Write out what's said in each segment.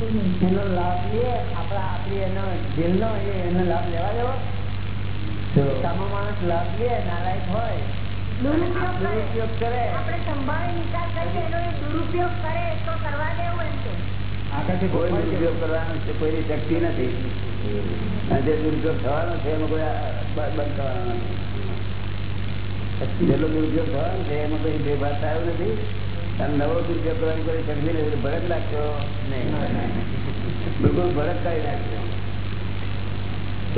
એનો લાભ લઈએ આપડા આપડી એનો જેલ નો એનો લાભ લેવા દેવો સામો માણસ લાભ લે નાલાયક હોય દુરુપયોગ આકાશી કોઈ દુરુપયોગ કરવાનો છે. કોઈની નથી જે દુરુપયોગ થવાનો છે, એમાં કોઈ બંધ કરવાનો નથી જેટલો દુરુપયોગ થવાનો એમાં કોઈ ભેદભાવ થયો નથી? નવો દુરુપયોગ કરવાની કોઈ શક્તિ નથી એટલે લાગશો નહીં બિલકુલ ભરત કાઢી નાખશો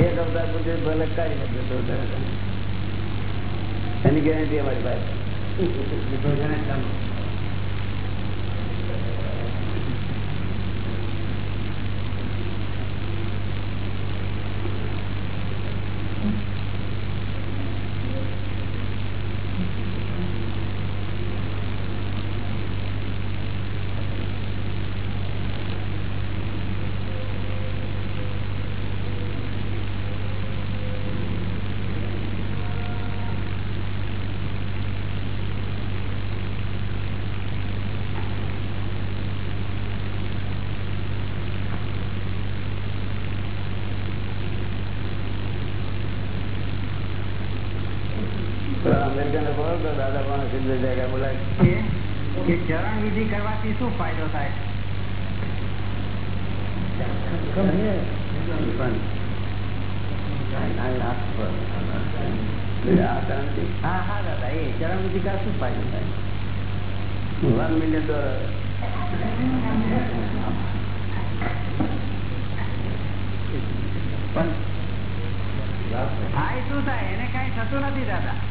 એક અવતાર પૂરતી ભડક કાઢી નાખશો. એની ગેરંટી અમારી પાસે અમેરિકન બોલો તો દાદા પણ સિદ્ધ જગ્યા બોલાય કે કે ચરણ વિધિ કરવાથી શું ફાયદો થાય? હા હા દાદા એ ચરણ વિધિ કા શું ફાયદો થાય? વન મિલિયન ડોલર પણ થાય શું થાય? એને કઈ થતું નથી દાદા.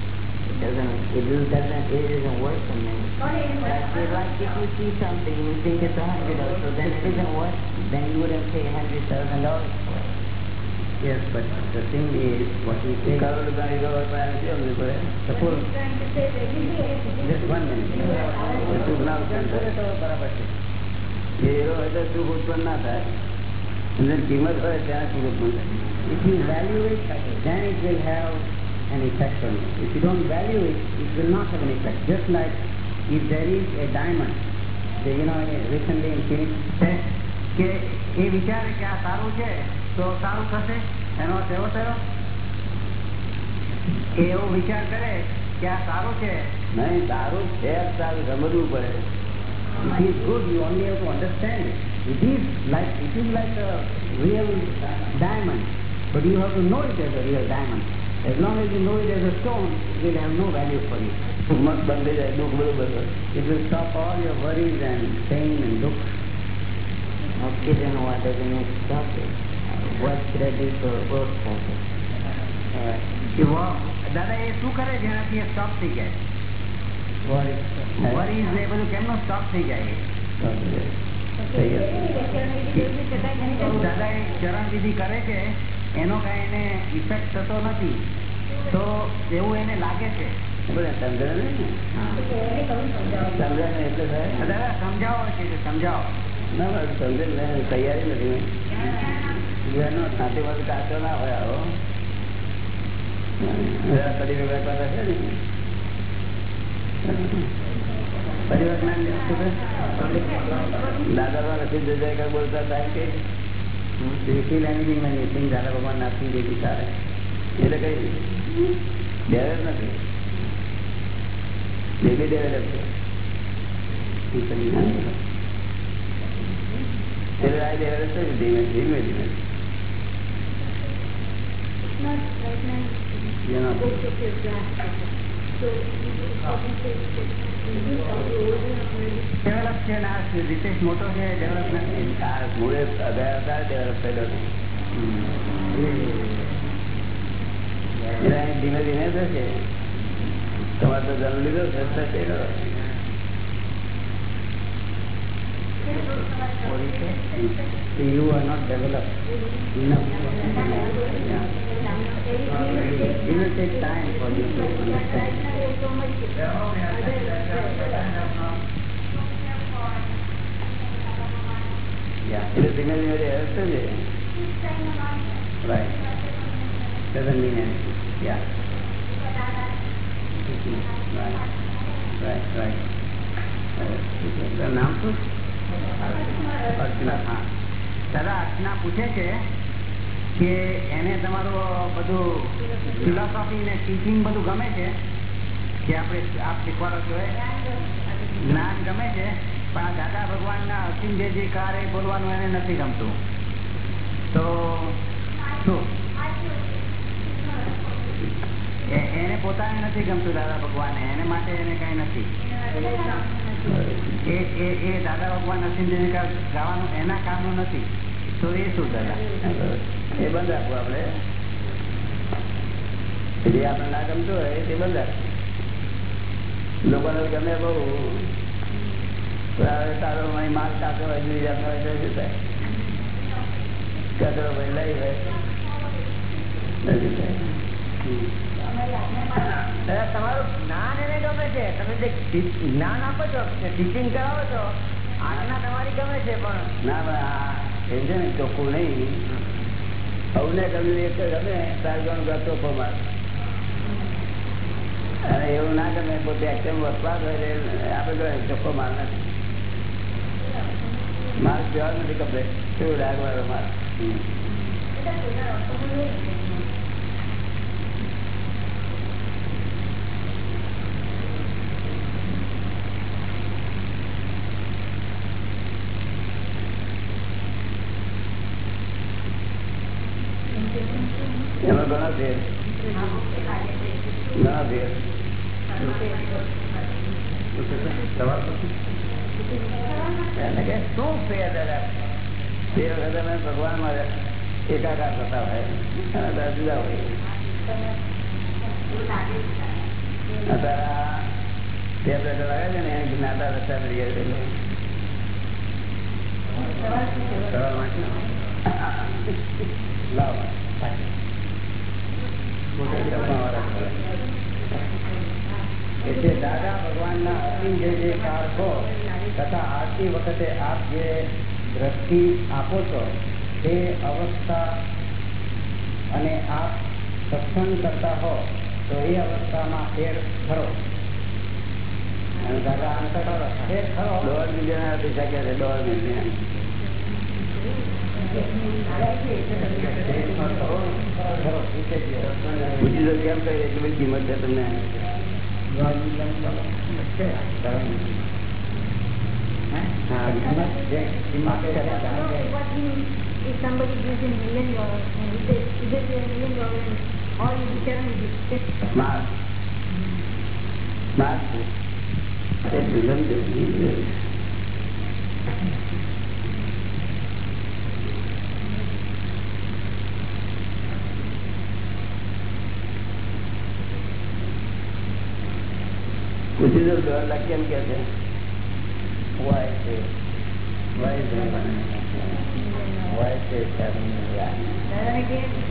like it can. It doesn't. It just doesn't. It isn't worth a man. Like, it- like if you see something and you think it's a hundred dollars, so then it isn't worth. Then you wouldn't pay a hundred thousand dollars for it. Yes, but the thing is, what we say, crore રૂપિયા hero હોય પણ એને કેમ નહીં પડે? suppose, He's trying to say that you see just one minute. એ સુખ ના ઉત્પન્ન થાય. બરાબર છે એ હીરો હોય તો સુખ ઉત્પન્ન ના થાય અને જેની કિંમત હોય ત્યાં સુખ ઉત્પન્ન થાય If you value it, then it will have an effect on you. If you don't value it, it will not have an effect. Just like if there is a diamond, the, you know, recently in Phoenix, said કે એ વિચારે કે આ સારું છે તો સારું થશે એનો અર્થ એવો થયો કે એવો વિચાર કરે કે આ સારું છે નહીં સારું છે જ સારું સમજવું પડે It is good, you only have to understand it. It is like it is like a real diamond, but you have to know it as a real diamond. As long as you know it as a stone, it will have no value for you. કિંમત બંધ જાય દુઃખ બધું બધું It will stop all your worries and pain and dukkha. Okay, then why doesn't it stop it? What should I do for work for it? કે વા- દાદા એ શું કરે જેનાથી એ સ્ટોપ થઈ જાય વરીઝ ને એ બધું કેમનો સ્ટોપ થઈ જાય દાદા એ ચરણ વિધિ કરે છે એનો કઈ એને ઇફેક્ટ થતો નથી. તો એવું એને લાગે છે. ને? સમજે નહીં એટલે થાય? દાદા સમજાવો સમજાવો. ના સમજે તૈયારી નથી મેં સાથે બધું કાચો ના હોય આવો. જરા કડીનો ને? પરિવર્તન દાદા દ્વારા સિદ્ધ બોલતા થાય કે Anything when you think Dada Baba Nathi Devi Sare? એટલે કઈ ડેવલપ નથી બેબી ડેવલપ છે ધીમે ધીમે ધીમે not right now. You develop છે ને છે તમારે તો જન્મ લીધો થશે are It will take time for you to understand. Yeah, એટલે ધીમે ધીમે રહેશે જ એ. right. Doesn't mean anything. Yeah. Right. Right, right. Uh, નામ શું અર્ચના હા દાદા અર્ચના પૂછે છે કે એને તમારું બધું ફિલોસોફી ને ટીચિંગ બધું ગમે છે? કે આપણે આપ શીખવાડો છો જ્ઞાન ગમે છે, પણ આ દાદા ભગવાનના અસીમ જે જે કાર બોલવાનું એને નથી ગમતું. તો એને પોતાને નથી ગમતું દાદા ભગવાન એને માટે એને કઈ નથી. એ એ દાદા ભગવાન અસીમ જે ગાવાનું એના કામનું નથી. તો એ શું દાદા? એ બંધ રાખવું આપણે. જે આપણે ના ગમતું હોય તે બંધ રાખવું. લોકોને ગમે બહુ. તારો માલ કાચો હોય જોઈ જાતનો હોય તો શું કચરો ભાઈ લઈ હોય. તમારું જ્ઞાન એને ગમે છે. તમે જે જ્ઞાન આપો છો ટીચિંગ કરાવો છો આજ્ઞા તમારી ગમે છે પણ. ના ભાઈ એમ છે ને ચોખ્ખું નહીં. સૌને ગમ્યું એક ગમે તાર ગણ ચોખ્ખો માલ અને એવું ના ગમે, પોતે એક્શન એટલે આપણે કહીએ ચોખ્ખો માલ નથી માલ પ્યોર નથી કમ્પ્લેટ કેવું ડાઘવાળો માલ એમાં ઘણા ફેર ઘણા ફેર એટલે કે શું ફેર દાદા તે વખતે અમે ભગવાનમાં એકાકાર થતા હોય અને બધા જુદા હોય અત્યારે આ ટેપ રેકર્ડ આવે છે ને એને જ્ઞાતા રસ્તા તરીકે એટલે સરળ વાંચી નાખો. લાવો એટલે દાદા ભગવાનના અસીમ જે જે કારકો તથા આરતી વખતે આપ જે દ્રષ્ટિ આપો છો, તે અવસ્થા અને આપ સત્સંગ કરતા હો તો એ અવસ્થામાં ફેર ખરો દાદા આન્સર કરો ફેર ખરો દોઢ મિલિયન આપી શક્યા છે દોઢ મિલિયન ખરો પૂછે છે પૂછી તો કેમ કઈ એટલી બધી કિંમત છે તમને If somebody gives him million dollars and he says, he gives you a million dollars પૂછી દો કેમ કે છે વાય છે વાય છે વાય છે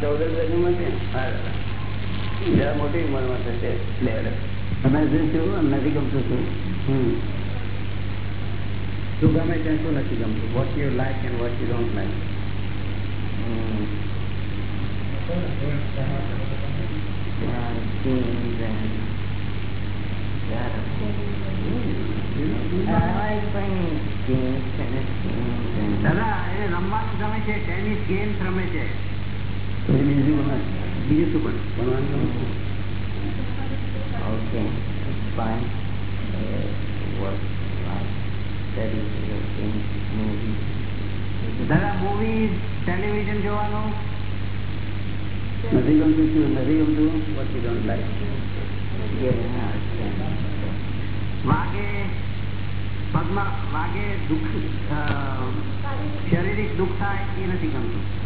ચૌદ વર્ષની છે મોટી ઉંમરમાં રમવાનું ગમે છે ટેનિસ ગેમ્સ રમે છે. બીજું બીજું શું ભણવાનું ગમે. Uh. દાદા મૂવી ટેલિવિઝન જોવાનું? નથી ગમતું શું? નથી ગમતું? Don't like. વાગે પગમાં વાગે દુઃખ શારીરિક દુઃખ થાય એ નથી ગમતું.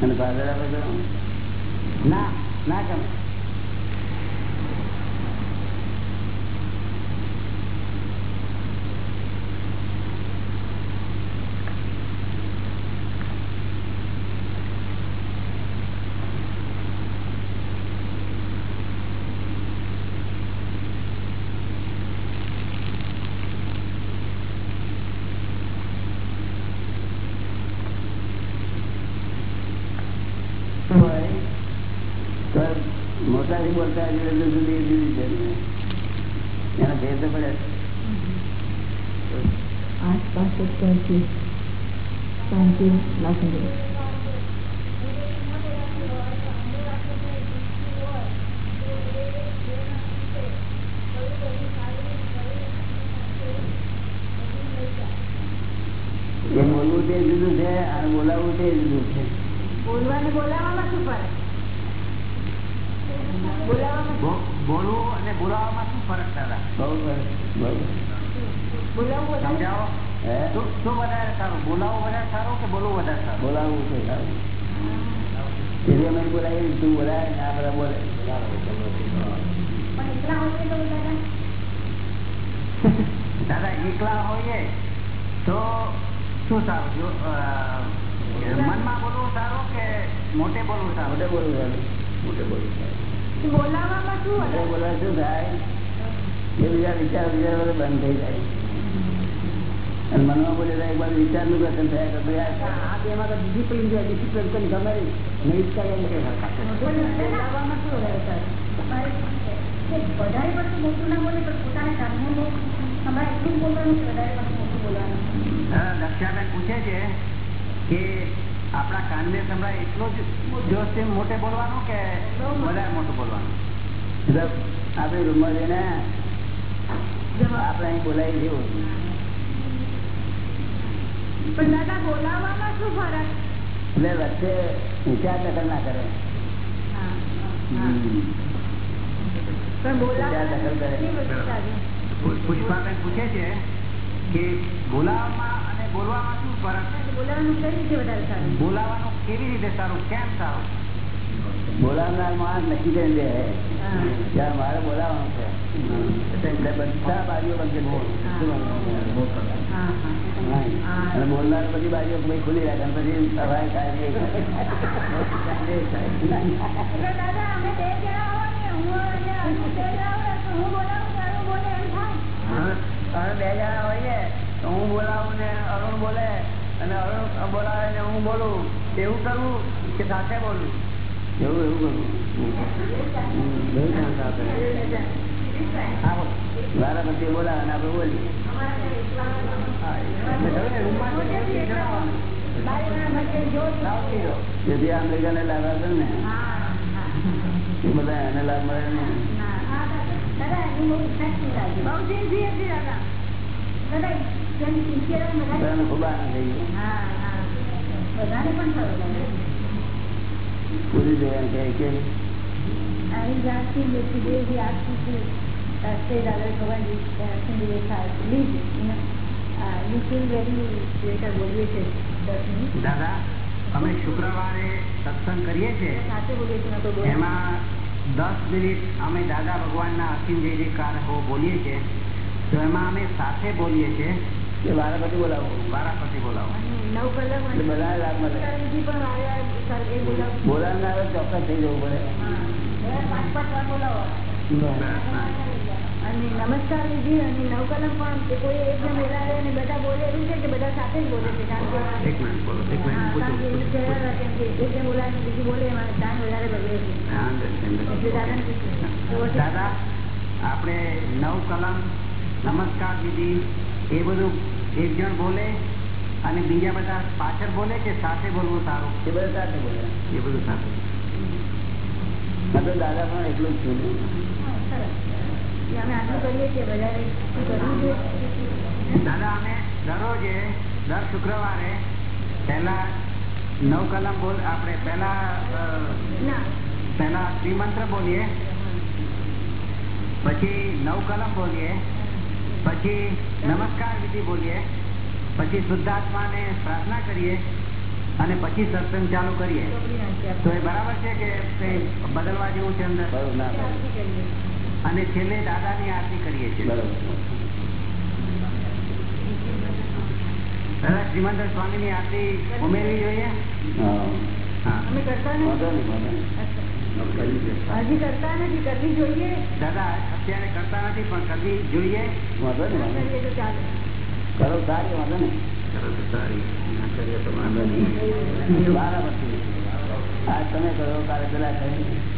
અને ફાધર આપે ના ના ગમે શું હોય તો મોટાથી બોલતા હજી એટલે જુદી જુદી છે એનો ભેદ તો પડે આસપાસ ત્યાંથી ત્યાંથી લાખી એ બોલવું તે જુદું છે બોલાવવું તે છે. બોલવાને બોલાવવામાં શું ફરક? બોલવું અને બોલાવવામાં શું ફરક દાદા? બહુ બોલાવવું સમજાવો? શું શું વધારે સારું બોલાવવું વધારે સારું કે બોલવું વધારે સારું? બોલાવવું છે સારું. એટલે અમે બોલાવી તું બોલાય ને આ બધા બોલે. પણ એકલા હોય તો વધારે? દાદા એકલા હોઈએ તો શું સારું? જો અ, મનમાં બોલવું સારું કે મોટે બોલવું સારું? મોટે બોલવું સારું. મોટે બોલવું સારું. બોલાવવામાં શું મોટે વધારે બોલાય શું થાય? એ બીજા વિચાર વિચાર બધે બંધ થઈ જાય. અને મનમાં બોલે એક બાજુ વિચારનું કથન થયા કરતું યાર આ બેમાં તો ડિસિપ્લિન છે ડિસિપ્લિન કોઈ ગમે નહીં જ કરે એમ કે બોલાવવામાં શું વધારે સારું વધારે પડતું મોટું ના બોલે પણ પોતાના કામનું તમારે એટલું જ બોલવાનું કે વધારે પડતું મોટું બોલવાનું દાદા, દક્ષાબેન પૂછે છે કે આપણા કાનને સંભળાય એટલો જ જોશથી મોટે બોલવાનું કે વધારે મોટું બોલવાનું? આપણે રૂમમાં જઈને આપણે અહીં બોલાવી જેવું પણ દાદા બોલાવવામાં શું ફરક? એટલે વચ્ચે વિચાર દખલ ના કરે. પુષ્પાબેન પૂછે છે કે બોલાવવામાં અને બોલવામાં શું ફરક બોલાવવાનું કઈ રીતે વધારે સારું? બોલાવાનું કેવી રીતે સારું? કેમ સારું? બોલાવનાર માણસ નક્કી કરી દે હા. ત્યારે મારે બોલાવવાનું છે. બધા બારીઓ બંધ. હા. હા. હા. બોલનાર બધી બારીઓ કોઈ ખુલી રાખે. પછી સવાય કાંઈ નહીં. અમે બે જણા હોય ને હું તો બોલાવું તો તો ને અરુણ બોલે અને અરુણ બોલાવે ને હું બોલું. એવું કરવું કે સાથે બોલું? એવું એવું કરવું મારા પછી બોલાવે અને આપડે બોલીએ. ને. જેથી અમેરિકાને લાભ આપે ને. હા હા. એ બધા એને લાભ મળે ને. દાદા અમે શુક્રવારે સત્સંગ કરીએ છીએ. એમાં દસ મિનિટ અમે દાદા ભગવાનના અસીમ જય જયકાર હો બોલીએ છીએ. તો એમાં અમે સાથે બોલીએ છીએ. કે મારા પછી બોલાવો. વારાફરતી બોલાવો. બોલાવનાર ચોક્કસ થઈ જવું પડે. અને નમસ્કાર વિધિ અને નવકલમ પણ એ કોઈ એક બોલાવે અને બધા બોલે એવું છે કે બધા સાથે જ બોલે છે? કારણ કે એક મિનિટ બોલો એક હા, મિનિટ કારણ કે એવું પૂછો. કહેવાય કેમ કે એક જણ બોલાવે ને બોલે એમાં ટાઈમ વધારે બગડે છે. હા, understand. એટલે દાદાને પૂછ્યું. દાદા આપણે નવ કલમ નમસ્કાર વિધિ એ બધું એક જણ બોલે અને બીજા બધા પાછળ બોલે કે સાથે બોલવું સારું? એ બધા સાથે બોલે. એ બધું સાથે. દાદા પણ એટલું જ છું દાદા અમે દરરોજે દર શુક્રવારે પહેલા નવ કલમ બોલ આપણે પહેલા પહેલા શ્રીમંત્ર બોલીએ. પછી નવ કલમ બોલીએ. પછી નમસ્કાર વિધિ બોલીએ. પછી શુદ્ધાત્માને પ્રાર્થના કરીએ અને પછી સત્સંગ ચાલુ કરીએ. તો એ બરાબર છે કે બદલવા જેવું છે અંદર? ના. અને છેલ્લે દાદાની આરતી કરીએ છીએ. દાદા શ્રીમંત સ્વામીની આરતી ઉમેરવી જોઈએ? હા. હા. અમે કરતા વાંધો નથી નહીં વાંધો નહીં. અચ્છા. હજી કરતા નથી કરવી જોઈએ. દાદા અત્યારે કરતા નથી પણ કરવી જોઈએ? ના. કરો સારી વાંધો નહીં. કરો સારી. ના કરીએ તો વાંધો નહીં. બરાબર. તમે કરો તારે પેલા કરી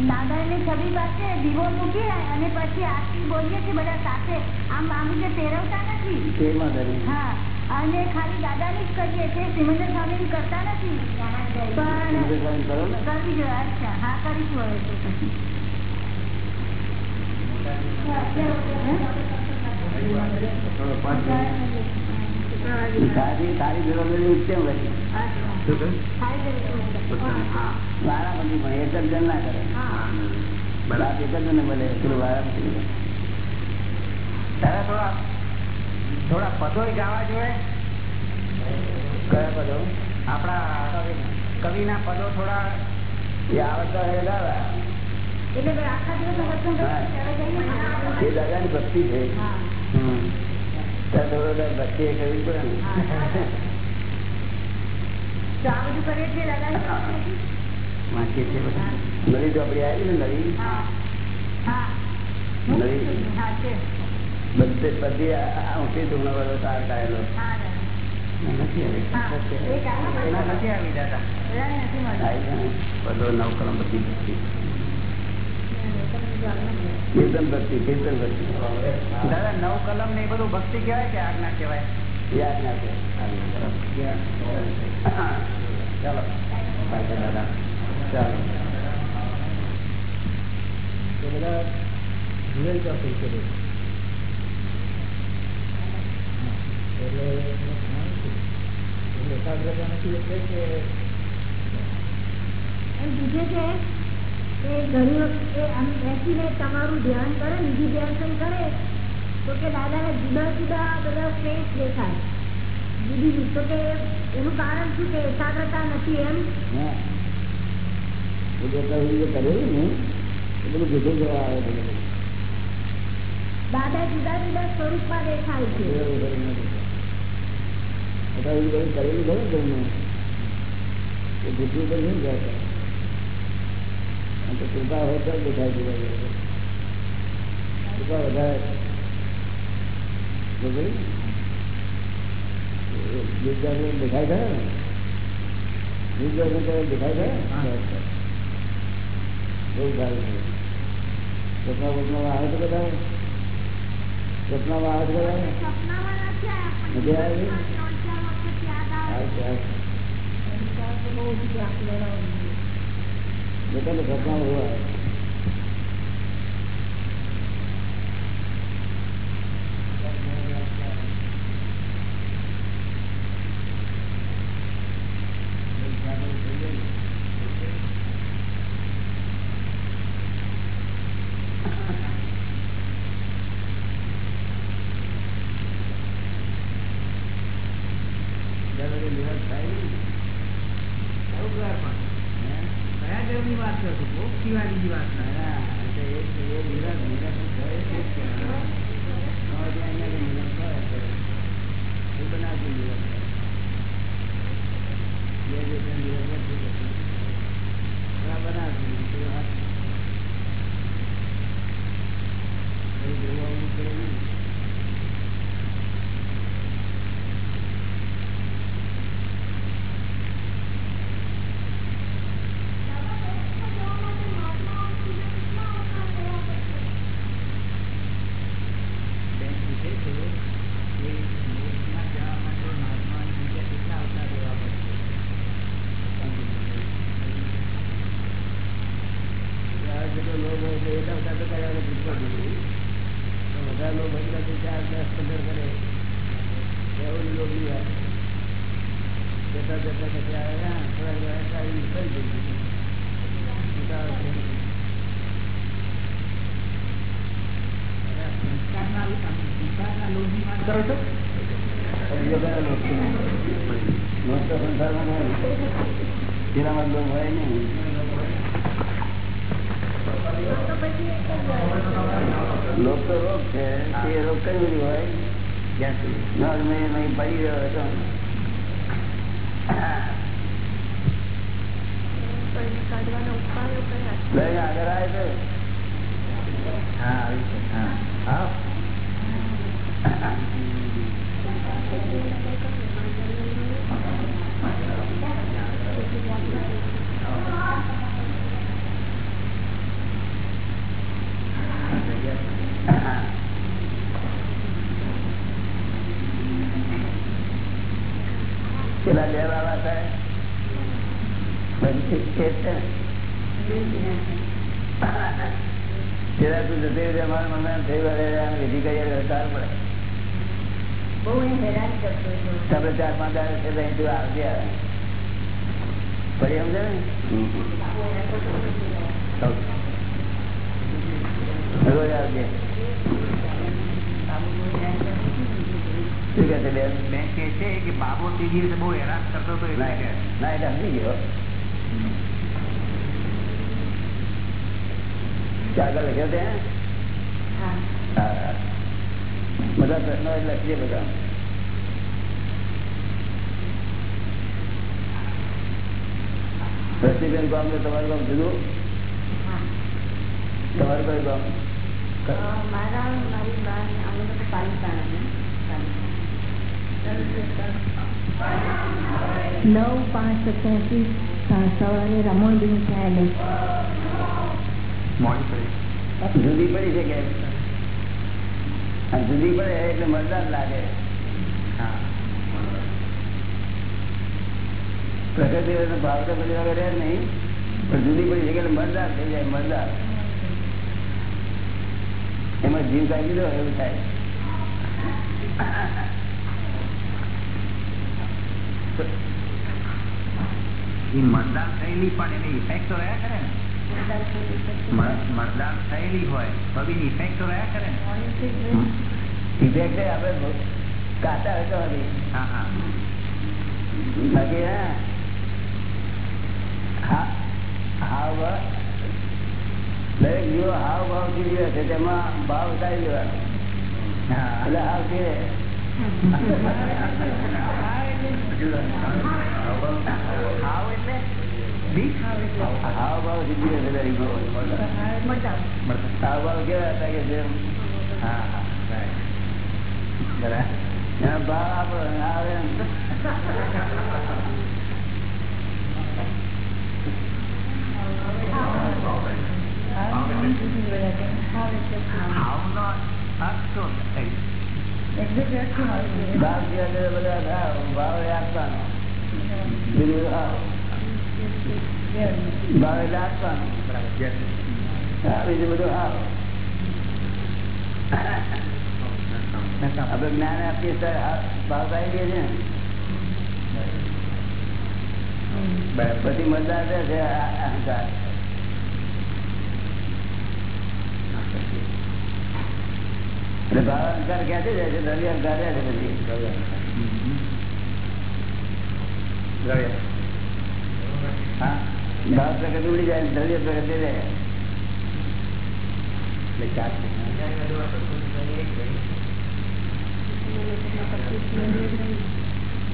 દાદાની છબી પાસે દીવો મૂકીએ અને પછી આરતી બોલીએ છીએ બધા સાથે આમ આમ રીતે ફેરવતા નથી. હા અને ખાલી દાદાની જ કરીએ છીએ સિમંદર સ્વામી કરતા નથી. પણ કરવી જોઈએ અચ્છા હા કરીશું હવે તો પછી. બેરોજગારી ઉત્તમ પણ એક જ ના કરે બરાબર એક જ વારામતી કરે. થોડા થોડા પદોય ગાવા જોઈએ કયા પદો આપણા કવિના પદો થોડા એ આવડતા એ ગાવા. એટલે આખા દિવસ ભક્તિ છે થોડો ભક્તિ એ કરવી પડે ને બધું બધા નવી ચોપડી આવી ને નવી હા હા નવી બધે બધી આ- આ ઊંચી ધૂણો વાળો તાર કાઢેલો નથી આવી દાદા બધાને નથી આવી છે ને. પદો બધી. કીર્તન ભક્તિ કીર્તન ભક્તિ દાદા નવ કલમ ને એ બધું ભક્તિ કહેવાય કે આજ્ઞા કહેવાય યાદ ના છે ચાલો પાછા દાદા ચાલો એમ પૂછે છે કે ઘણી વખતે આમ બેસીને તમારું ધ્યાન કરે નિધિ ધ્યાન કરે. તો કે દાદાને જુદા જુદા બધા ફેસ દેખાય. જુદી જુદી તો કે એનું કારણ શું કે એકાગ્રતા નથી એમ? એ કરેલું ને. એ બધું ભેગું જવા આવે દાદા જુદા જુદા સ્વરૂપમાં દેખાય છે. કરેલું ખરું તમને? એ ભૂખ્યું તો નહીં જાય તો કૃપા હોય તો દેખાય છે. કૃપા વધારે દેખાય ખરા ને? દેખાય ખરા બહુ સારું છે. સપના આવે બધા આવે બધા મજા આવે છે. બહુ બધું આપણે તું જતી રહી અમારા મનમાં થઈ વળે વિધિ કરીએ સારું પડે બહુ એ હેરાન કરતો હતો તમે ચાર પાંચ દાડે છે તો અહીં તું આવજે આવે પડી સમજે ને રોજ આવજે શું કે છે બેન બેન કે છે કે બાબો તે દિવસે બહુ હેરાન કરતો હતો એટલે કે ના એટલે સમજી ગયો કાગળ લખ્યો છે? હા. હા. બધા પ્રશ્નો લખીએ બધા. રસીબેન ગામ ને તમારું ગામ જુદું તમારું કયું ગામ નવ પાંચ સત્યાસી સવારે રમણબેન સાહેબે જુદી પડી છે કે જુદી પડે એટલે મરદાર લાગે. પ્રકૃતિ ભાવ તો બધી વગર નહીં. પણ જુદી પડી છે એટલે મરદાર થઈ જાય મતદાર એમાં જીવ કાઢી દીધો એવું થાય. મતદાન થયેલી પણ એની ઇફેક્ટ તો રહ્યા કરે ને. મતદાન થયેલી હોય તો બી ઇફેક્ટ તો રહ્યા કરે ઇફેક્ટ આપણે કાતા હતો નથી હા હા. બાકી હા? હાવ ભાવ. દરેક જીવો હાવ ભાવ જીવે છે તેમાં ભાવ ઉતારી લેવાનો એટલે હાવ કે. હાવ એટલે? બીજ હાવ ભાવથી જીવે છે દરેક જીવો હાવ ભાવ કેવા હતા કે જેમ હા હા ભાવ આપણો આવે? ભાવ આપવાનો ભાવ ભાવ એટલે આપવાનો બરાબર yes. હા, બીજું બધું હાવ આપણે જ્ઞાન આપીએ ત્યારે આ ભાવ આવી દે છે ને બરાબર પછી મતદાર રહે છે આ- અહંકાર એટલે ભાવ અહંકાર ક્યાંથી જાય છે દ્રવ્ય અહંકાર રહે છે પછી હા ભાવ પ્રગતિ ઉડી જાય દ્રવ્ય પ્રગતિ રહે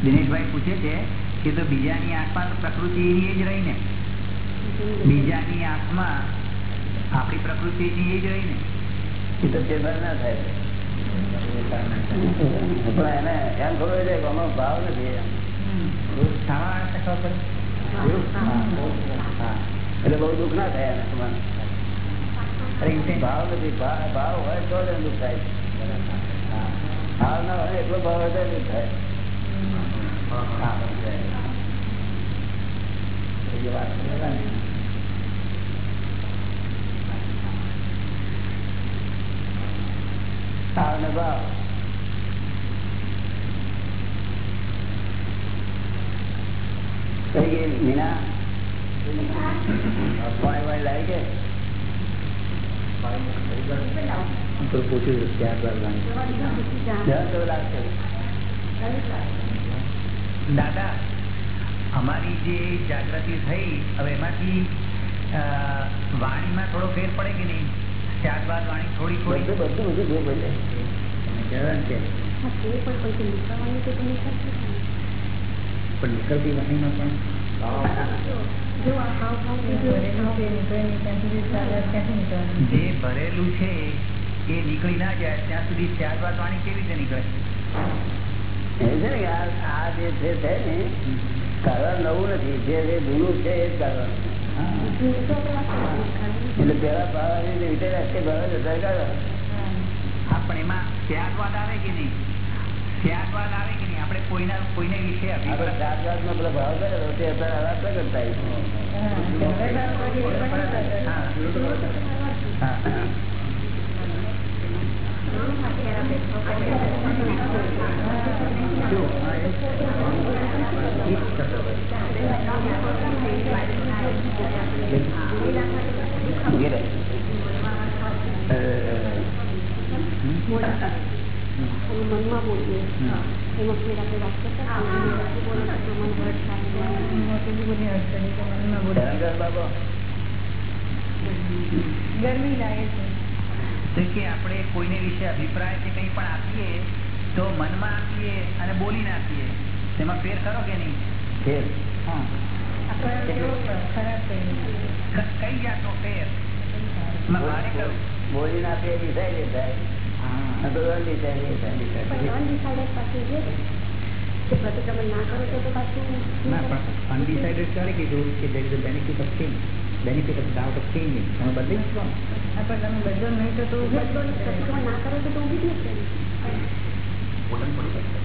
દિનેશભાઈ પૂછે છે કે તો બીજાની આંખમાં તો પ્રકૃતિ એની જ રહી ને? બીજાની આંખમાં આપણી પ્રકૃતિ એની એ જ રહી ને? એ તો ફેરફાર ના થાય. પણ એને એમ ખબર છે કે ભાવ નથી. ખબર. એટલે બહુ દુઃખ ના થાય તમારે. ભાવ નથી ભાવ હોય તો દુઃખ થાય ભાવ ના હોય એટલો ભાવ હોય દુઃખ થાય? ભાવ ને ભાવ કઈ ગઈ મીના પાણી વાણી લાવી છું દાદા અમારી જે જાગૃતિ થઈ હવે એમાંથી વાણીમાં થોડો ફેર પડે કે નહીં? ત્યારબાદ વાણી થોડી થોડી. બધું બધું બધું જે બોલે તમે કહેવાય ને કે પણ નીકળતી વાણીમાં પણ. જે ભરેલું છે એ નીકળી ના જાય ત્યાં સુધી ત્યારબાદ વાણી કેવી રીતે નીકળે? છે આ જે છે ને કારણ નવું નથી. જે જૂનું છે એ જ એટલે પેલા ભાવ વિચાર રાખે ભાવ જતા કારણ હા પણ એમાં ત્યારબાદ આવે કે નહીં? ત્યારબાદ આવે કે નહીં આપણે કોઈના કોઈને વિશે આપણે અભિપ્રાય ચાર જાત નો પેલો ભાવ કરેલો તે અત્યારે આવા પ્રગટ થાય હા હા વગેરે મનમાં બોલીએ એમાં ફેર આપણે વાત કરતા ધરણકર બાબો ગરમી લાગે છે કે આપણે કોઈને વિશે અભિપ્રાય કે કંઈ પણ આપીએ તો મનમાં આપીએ અને બોલી નાખીએ તેમાં ફેર ખરો કે નહીં ફેર હા કઈ જાતનો ફેર બોલી ના ફેર ડિસાઈડ થાય અનડિસાઇડેડ પાછું છે કે પ્રતિક્રમણ ના કરો તો તો ના ક્યારે કીધું કે તમે બદલી શકો. બદલો કરો તો ઊભી જ નથી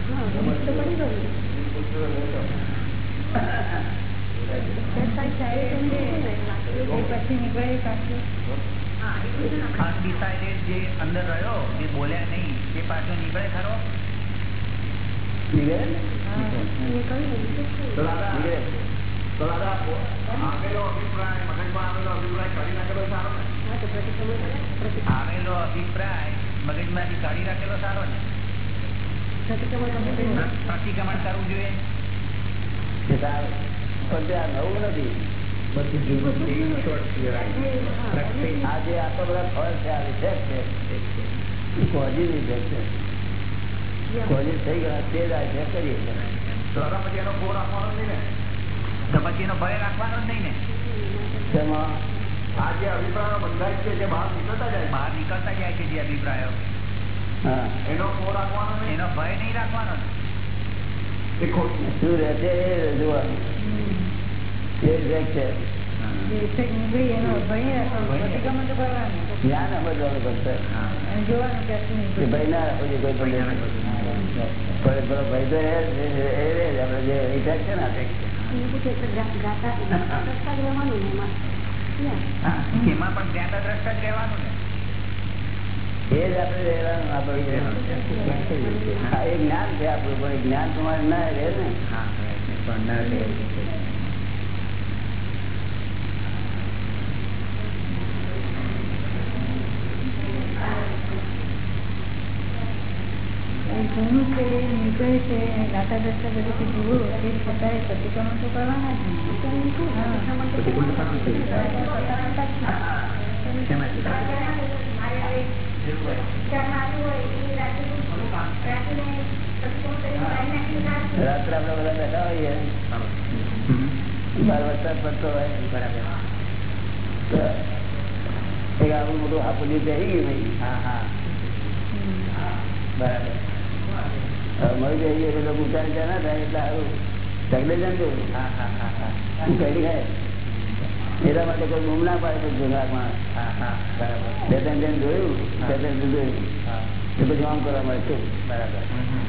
હા ઊભી તો પડી ગયું. પછી નીકળે પાછું અનડિસાઇડેડ જે અંદર રહ્યો બોલ્યા નહીં તે પાછો નીકળે ખરો? નીકળે? આવેલો અભિપ્રાય મગજમાંથી કાઢી રાખેલો સારો ને? પ્રતિક્રમણ કરવું જોઈએ. પ્રતિક્રમણ કરવું જોઈએ? કે પણ તે આ નવું નથી. છે. આ જે આટલો બધા ફળ છે આ છે એ કોઝિસ છે કોઝિસ થઈ ગયા તે જ આ કરીએ. તો પછી એનો રાખવાનો જ નહીં ને તેમાં બહાર નીકળતા જાય છે જે અભિપ્રાયો હા એનો ભય નહીં રાખવાનો ને. શું રહે છે એ જોવાનું છે જે effect એનો ભય રાખવાનો. પ્રતિક્રમણ તો કરવાનું. ધ્યાન સમજવાનું ફક્ત અને જોવાનું શું કે નીકળે. ભાઈ ના રાખો કોઈ પણ પણ પેલો ભાઈ તો એ જ- છે છે. એને તો એ જ જ્ઞાન છે આપણું પણ જ્ઞાન તમારે ના રહે ને પણ ના રહે. એ જૂનું છે નિર્ભય છે દાતા દસ્તા બધું જુઓ તે છતાંય પ્રતિક્રમણ તો કરવાના જ? રાત્રે આપણે બધા બેઠા હોઈએ બાર વરસાદ પડતો હોય બરાબર આવું મોટું હાપુલી બેસી ગયું ભાઈ હા હા બરાબર મળી જઈએ એટલે લોકો ઉતારી ના થાય એટલે સારું. તગડે જંતુ હા હા હા હા હું. કરી ખાય એના માટે કોઈ ગુમ ના પાડે જુનામાં હા હા. બરાબર. બે ત્રણ જણ જોયું બે ત્રણ જોયું. એ પછી આમ કરવા મળે છે. બરાબર. હમ હમ.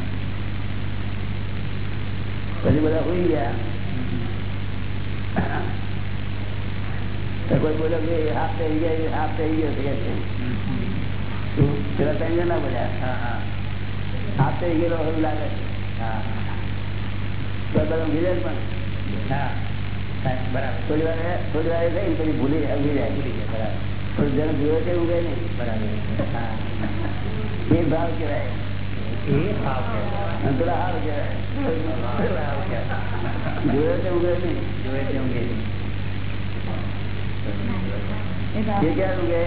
પછી બધા હોઈ ગયા. કોઈ બોલો કે હાફ થઈ ગયા હાફ થઈ ગયો? પેલા ત્રણ જણ ના બોલ્યા. હા હા. થઈ ગયેલો એવું લાગે જાય બરાબર. થોડી વાર થોડી વાર થઈ પછી ભૂલી જાય જાય. ભૂલી ગયા બરાબર. પણ જેને જોયો છે ઊંઘે નહીં? બરાબર. એ ભાવ કહેવાય. એ ભાવ કહેવાય. પેલા હાવ કહેવાય. જોયો છે નહીં? ઊંઘે છે. એ એ ક્યાં ઊંઘે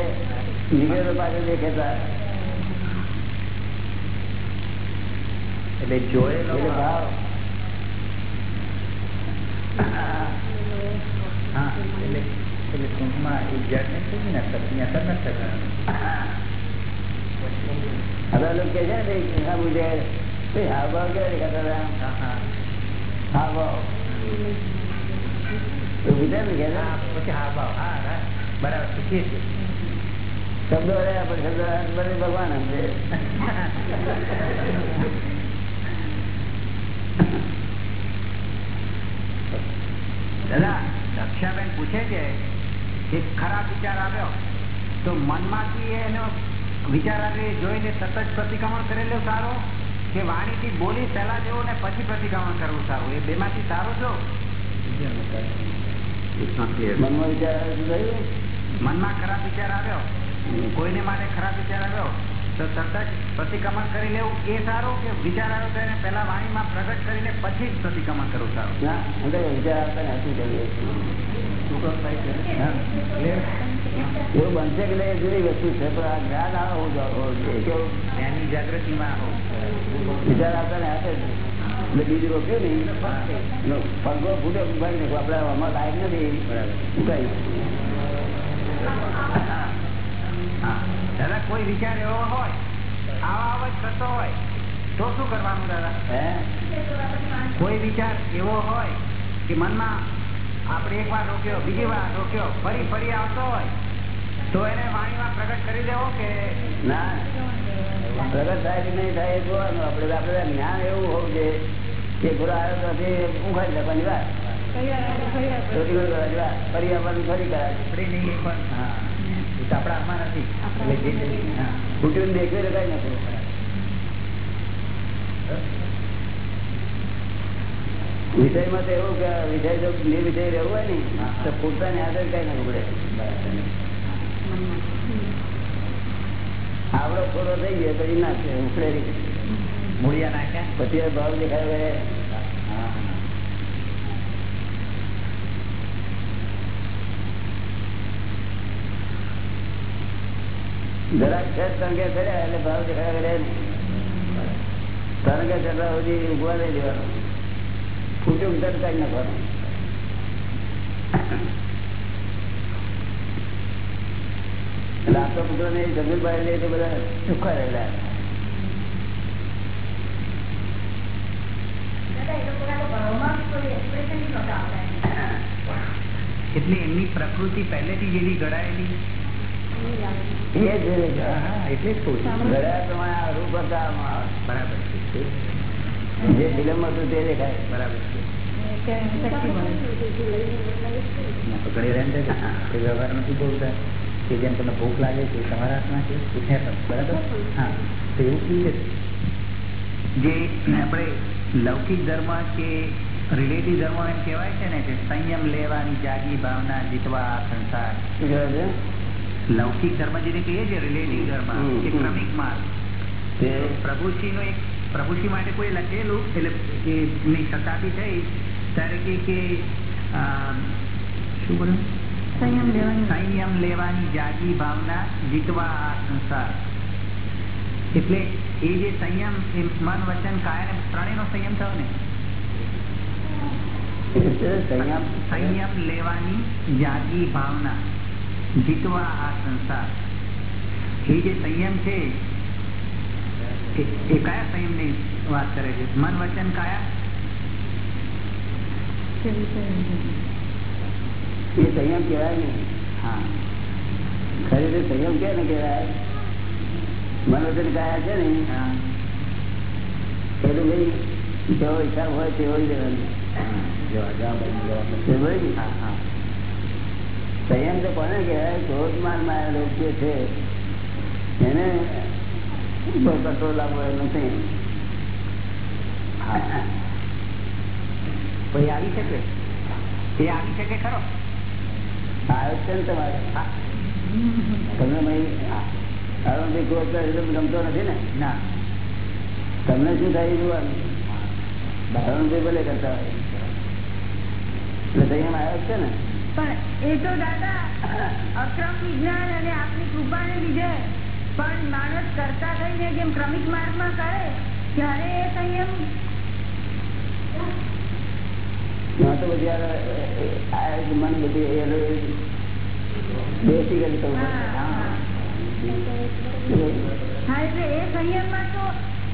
નીકળે પાછળ દેખેતા એટલે જોયેલો ભાવ હા એટલે એટલે ટૂંકમાં એ જડ નથી ને સત્યની અસર નથી થતી. હવે લોકો કે છે ને હા ભાવ કેવા દેખાતા હતા? હા હા. ભાવ તો વિચાર ને કે હા પછી હા ભાવ હા હા. બરાબર શીખીએ છીએ. શબ્દો રહ્યા પણ શબ્દો ભગવાન સમજે. દાદા રક્ષાબેન પૂછે છે કે ખરાબ વિચાર આવ્યો, તો મનમાંથી એનો વિચાર આવે જોઈને સતત પ્રતિક્રમણ કરેલો સારો કે વાણીથી બોલી પહેલા જેવો ને પછી પ્રતિક્રમણ કરવું સારું? એ બેમાંથી સારું છો? મનમાં વિચાર આવે મનમાં ખરાબ વિચાર આવ્યો? કોઈને માટે ખરાબ વિચાર આવ્યો? તો તરત જ પ્રતિક્રમણ કરી લેવું એ સારું કે વિચાર આવ્યો તો એને પેલા વાણીમાં પ્રગટ કરીને પછી જ પ્રતિક્રમણ કરવું સારું? ના વિચાર આવતા ને જઈએ એવું બનશે કે નહીં જુદી વસ્તુ છે પણ આ જ્ઞાન આવે કેવું? જ્ઞાનની જાગૃતિમાં વિચાર આવતા ને હાથે. એટલે બીજ રોપ્યું ને એનો પંખો ફૂટ્યો ભાઈ નાખો. આપડે આમાં લાયક નથી. બરાબર. દાદા કોઈ વિચાર એવો હોય? આવા અવાજ જ કરતો હોય તો શું કરવાનું દાદા? કોઈ વિચાર એવો હોય કે મનમાં આપણે એક વાર રોક્યો બીજી વાર રોક્યો ફરી ફરી આવતો હોય તો એને વાણીમાં પ્રગટ કરી દેવો કે ના. પ્રગટ થાય કે નહીં થાય એ જોવાનું. આપણે આપણે જ્ઞાન એવું હોવું જોઈએ કે ગુરુ આવ્યો તો હજી ઉઘાડી લેવાની વાત. ફરી આવવાની ફરી વાત. ફરી નહીં પણ. હા. તો આમાં નથી. કુટુંબ દેખવે ને કઈ નથી વિષયમાં તો એવું કે વિષય જો નિર્વિષય રહેવું હોય ને. તો પોતાની ને આદર કઈ ના ઉગડે આવડો થોડો થઈ ગયો પછી ના છે ઉખડે. મૂળિયા નાખ્યા પછી એ ભાવ દેખાય કરે હા જરાક છે તરંગે કર્યા એટલે ભાવ દેખાય કરે નહીં તરંગે ચડવા સુધી ઉભવા નહીં દેવાનું ફૂટ્યું તરત કાઢી નાખવાનું. એટલે આપતો પુત્ર ને જમીન તો બધા સુખા રહેલા. એટલે એમની પ્રકૃતિ પહેલેથી જેવી ઘડાયેલી જ ફિલ્મ હતું તે દેખાય બરાબર છે. વ્યવહાર નથી બોલતા. કે જેમ તમને ભૂખ લાગે છે તમારા હાથમાં છે બરાબર? હા તો એવું કહીએ જે આપણે લૌકિક ધર્મ કે રિલેટિવ ધર્મ એમ કહેવાય છે ને કે સંયમ લેવાની જાગી ભાવના જીતવા સંસાર. શું કહેવાય છે? લૌકિક ધર્મ જેને કહીએ છીએ રિલેટિવ ધર્મ કે ક્રમિક માર્ગ. તે પ્રભુશ્રીનો એક પ્રભુશ્રી માટે કોઈ લખેલું એટલે કે ની શતાબ્દી થઈ ત્યારે કે કે શું બોલું? સંયમ લેવાની. સંયમ લેવાની જાગી ભાવના જીતવા આ સંસાર. એટલે એ જે સંયમ એ મન વચન કાય ને ત્રણેયનો સંયમ થયો ને? સંયમ સંયમ લેવાની જાગી ભાવના. જીતવા આ સંસાર. એ જે સંયમ છે એ કયા સંયમની વાત કરે છે? મન વચન કયા? એ સંયમ કહેવાય ને. હા. ખરેખર સંયમ કે ને કહેવાય? વચન કયા છે ને. હા. પેલું ભાઈ જેવો હિસાબ હોય તેવો જ લેવાનું જવા જવા હા હા. સંયમ તો કોને કહેવાય? ક્રોધમાન માયા લોક જે છે એને કંટ્રોલ આપવો એ નથી. આવી શકે? એ આવી શકે ખરો? આવ્યો છે ને તમારે. તમને ભાઈ એટલે ગમતો નથી ને? ના. તમને શું થાય જોવાનું? અરુણભાઈ ભલે કરતા હોય. એટલે સંયમ આવ્યો છે ને? પણ એ તો દાદા અક્રમ વિજ્ઞાન અને આપની કૃપાને લીધે. પણ માણસ કરતા થઈને જેમ ક્રમિક માર્ગમાં કરે ત્યારે એ સંયમ મન બધી બેસી ગઈ હા, એટલે એ સંયમમાં તો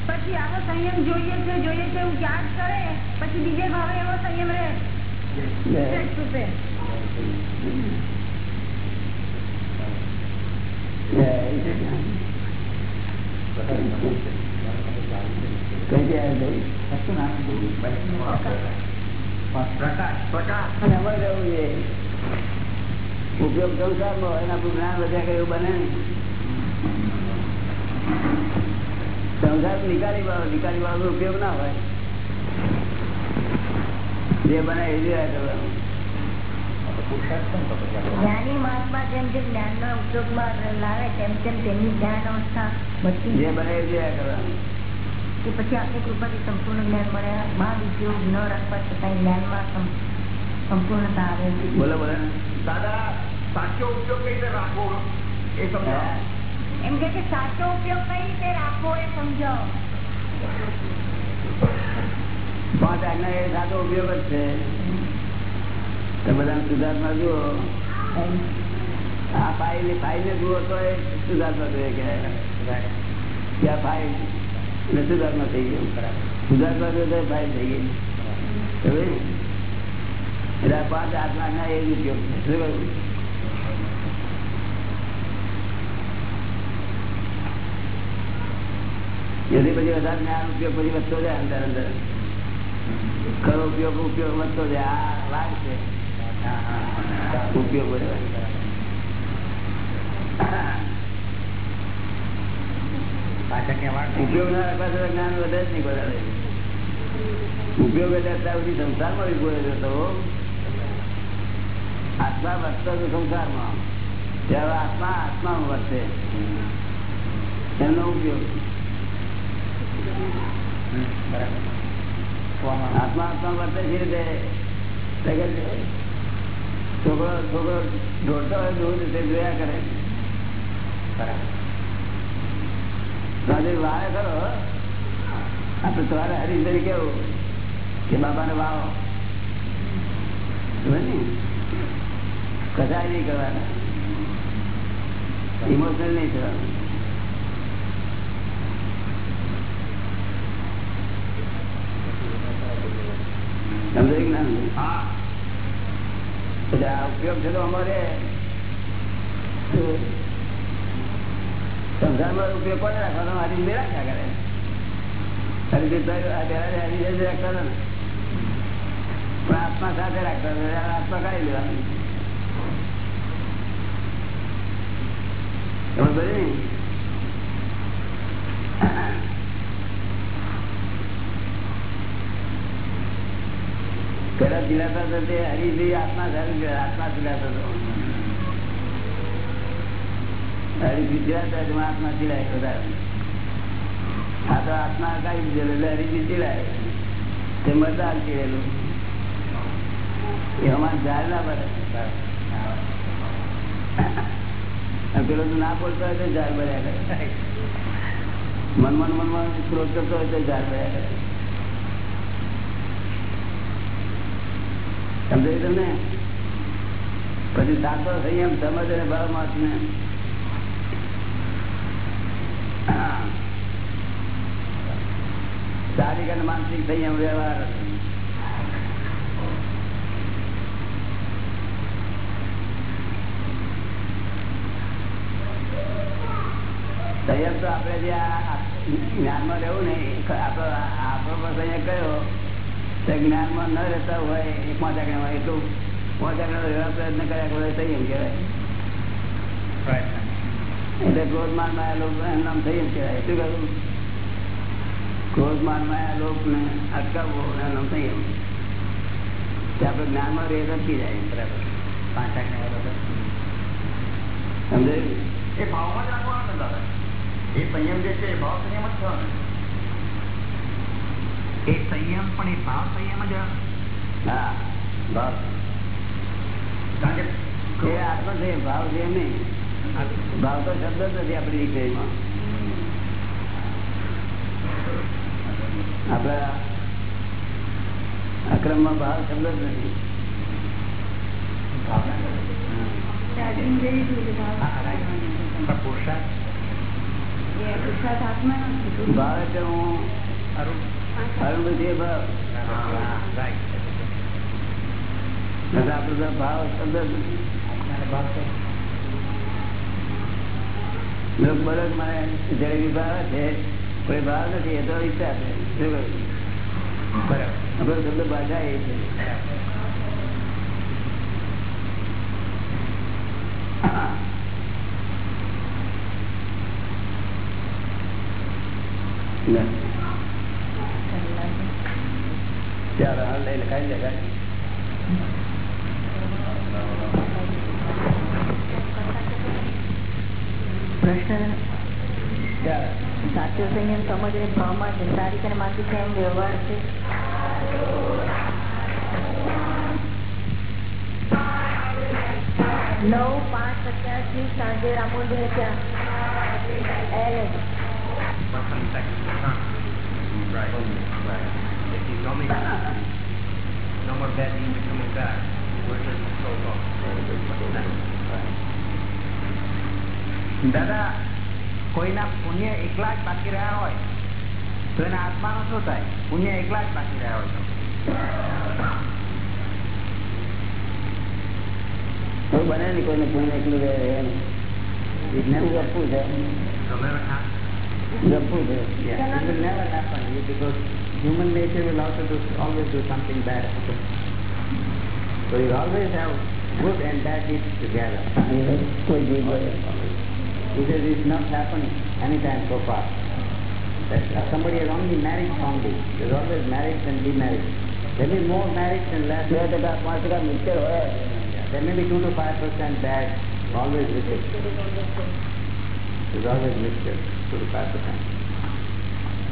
પછી આવો સંયમ જોઈએ છે જોઈએ છે એવું ચાર્જ કરે પછી બીજે ભાવે એવો સંયમ રહે. ઉપયોગ સંસારમાં હોય ને આપણું જ્ઞાન વધ્યા કરે એવું બને ને સંસાર નિકાલી વાળો નિકાલી વાળો ઉપયોગ ના હોય જે બને એ જોયા કરવાનું જ્ઞાની મહાત્મા જેમ જેમ જ્ઞાનના ઉપયોગમાં લાવે તેમ તેમ તેમની જ્ઞાન અવસ્થા બધી જે બને એ જોયા કરવાનું. કે પછી આપની કૃપાથી સંપૂર્ણ જ્ઞાન મળે. મહાન ઉપયોગ ન રાખવા છતાં જ્ઞાનમાં સમ- સંપૂર્ણતા આવે. છે બોલો બોલો. દાદા સાચો ઉપયોગ કઈ રીતે રાખવો? એ સમજાવો એમ કે કે સાચો ઉપયોગ કઈ રીતે રાખવો એ સમજાવો પાંચ આજ્ઞા એ સાચો ઉપયોગ જ છે. તો બધા સુધાર્થમાં જુઓ. આ ફાઇલ ફાઇલ ને જુઓ તો એ સુધાર્થમાં જોઈએ કે ત્યાં ફાઇલ એટલે સુધાર્થમાં થઈ ગયું. સુધાર્થમાં જોઈએ તો ફાઇલ થઈ ગઈ સમજ્યું ને? એટલે આ પાંચ આજ્ઞાના એ જ ઉપયોગ છે. શું કહ્યું? એથી પછી વધારે જ્ઞાન ઉપયોગ પછી વધતો જાય અંદર અંદર. ખરો ઉપયોગ ઉપયોગ વધતો જાય. આ લાગ છે. ઉપયોગ આત્મા વધતો હતો સંસારમાં ત્યારે આત્મા આત્મા વધશે એમનો ઉપયોગ આત્મા આત્મા વર્તે રીતે છોકરો છોકરો દોડતો હોય દૂધ તે જોયા કરે. વાવે ખરો આપણે તમારે હરીશભાઈ કેવું કે બાપાને વાવો. ને? નહીં કરવાના. ઇમોશનલ નહીં થવાનું. સમજાય કે ના? સમજાય? આત્મા સાથે રાખતા આત્મા કાઢી લેવાનું તમે બધું ને પેલા ચીલાતા હતા તે હરિભાઈ આત્મા સાથે આત્મા ચીલાતો હતો એ અમારે ઝાડ ના ભરે પેલો તો ના બોલતો હોય તો ઝાડ ભર્યા કરે મન મન મનમાં ક્રોધ કરતો હોય તો ઝાડ ભર્યા કરે સમજાયું તમને? પછી સાતો સંયમ સમજ અને ભાવ માસને શારીરિક અને માનસિક સંયમ વ્યવહાર સંયમ તો આપણે જે જ્ઞાનમાં રહેવું ને આપણો પણ સંયમ કયો? જ્ઞાનમાં ન રહેતા હોય, એક પાંચ આજ્ઞામાં એટલું પાંચ આજ્ઞા રહેવા પ્રયત્ન કર્યા કરે સંયમ કહેવાય. એટલે ક્રોધ માનમાં લોક નામ એમ કહેવાય. શું કહ્યું? ક્રોધ માનમાં લોક ને અટકાવવો એનું નામ સંયમ તે આપણે જ્ઞાનમાં રહે અટકી જાય. બરાબર પાંચ આજ્ઞા બરાબર એ ભાવમાં જ રાખવાનો દાદા. એ સંયમ જે છે એ ભાવ સંયમ જ થવાનો એ સંયમ પણ એ ભાવ સંયમ જ હા ભાવ. કારણ કે ભાવ છે નહીં. ભાવ તો શબ્દ જ નથી આપણી ડિક્શનરીમાં આપણા અક્રમમાં ભાવ શબ્દ જ નથી. ભાવ. પુરુષાર્થ. એટલે હું ભાવ લોક બોલે કે જલેબી ભાવે છે કોઈ ભાવ નથી એ તો ઈચ્છા છે બરાબર શબ્દ ભાષા એ છે લે. પ્રશ્ન સાચો સંયમ સમજ અને ભાવમાં છે. શારીરિક અને સંયમ વ્યવહાર છે. નવ પાંચ પચાસની સાંજે રામોદય ત્યાં. એલ. Right. Right. If you know me, no more bad demons coming back. We're just so low. દાદા કોઈના પુણ્ય એકલા જ બાકી રહ્યા હોય તો એના આત્માનો શું થાય પુણ્ય એકલા જ બાકી રહ્યા હોય તો એવું બને નહીં કોઈને પુણ્ય એકલું રહે એમ વિજ્ઞાન ગપવું છે It'll never happen. ગપવું છે human nature will also do, always do something bad. So you always have good and bad deeds together. He says it's not happened anytime so far. That uh, somebody has only married only. There's always marriage and demarriage. There will be more marriage than less. There may be 2 to 5 percent bad, always with it. There's always mixture, 2 to 5 percent.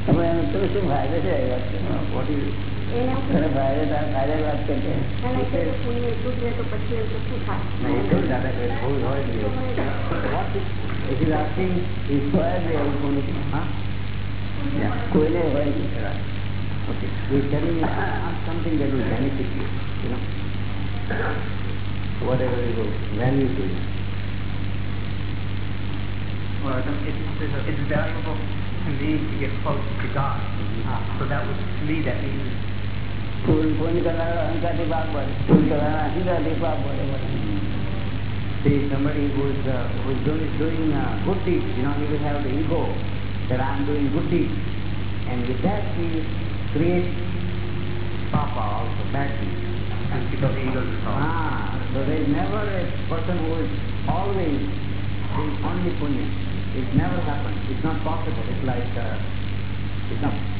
એનો તો શું ફાયદો છે એ વાત. કોઈને હોય નહીં. That will benefit you, you know. Whatever value to you. Well, valuable to me to get close to God. So that was, to me, that means full phone કરનારો અહંકારથી પાપ પડે ફૂલ કરનારા અહંકારથી પાપ પડે બધે. See, somebody who is, uh, who is doing, doing uh, good deeds, you know, he will have the ego that I am doing good deeds. And with that he creates papa also, bad deeds. and because he goes to God. Ah, so there is never a person who is always doing only punya. It never happens. It's not possible. It's like, uh, it's not